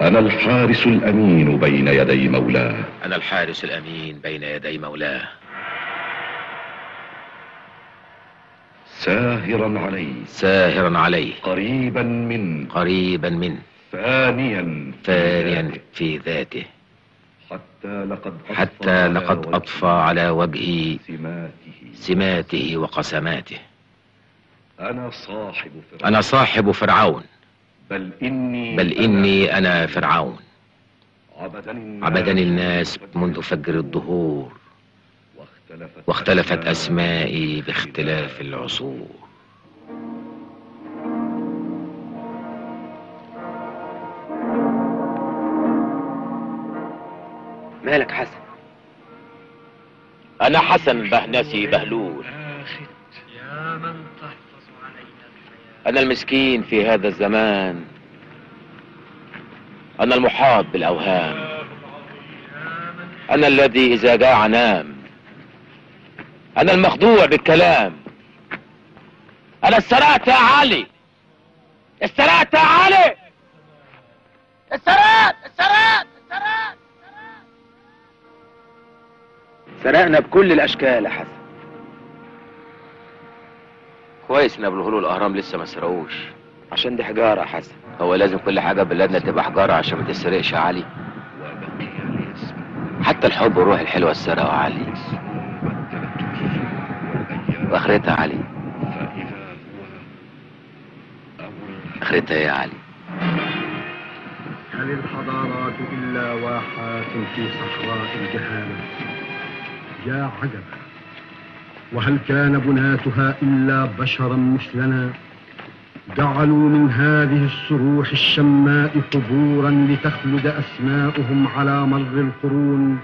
أنا الحارس الأمين بين يدي مولاه. أنا الحارس الأمين بين يدي مولاه. ساهرا عليه ساهرا عليه قريبا من. قريبا منه فانيا فانيا في ذاته. حتى لقد أطفى حتى على لقد أطفى على وجهي سماته. سماته وقسماته. أنا صاحب فرعون. أنا صاحب فرعون. بل إني بل إني أنا فرعون. عبدني الناس, منذ فجر الظهور واختلفت, واختلفت أسمائي باختلاف العصور. مالك حسن؟ أنا حسن بهنسي بهلول يا من تحفظ علينا الحياة أنا المسكين في هذا الزمان أنا المحاط بالأوهام أنا الذي إذا جاع نام أنا المخدوع بالكلام أنا استرقت يا علي استرقت يا علي! استرقت استرقت استرقت سرقنا بكل الأشكال يا حسن. كويس إن أبو الهول الاهرام لسه ما سرقوش. عشان دي حجارة يا حسن. هو لازم كل حاجة بلادنا تبقى حجارة عشان ما تسرقش يا علي. وبقي لي اسم حتى الحب والروح الحلوة السرقوا يا علي. وأخرتها يا علي. أخرتها إيه يا علي. هل الحضارات إلا واحات في صحراء الجهالة؟ يا عجبا. وهل كان بناتها إلا بشرا مثلنا؟ جعلوا من هذه الصروح الشماء قبورا لتخلد أسماؤهم على مر القرون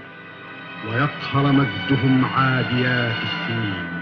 ويقهر مجدهم عاديات السنين.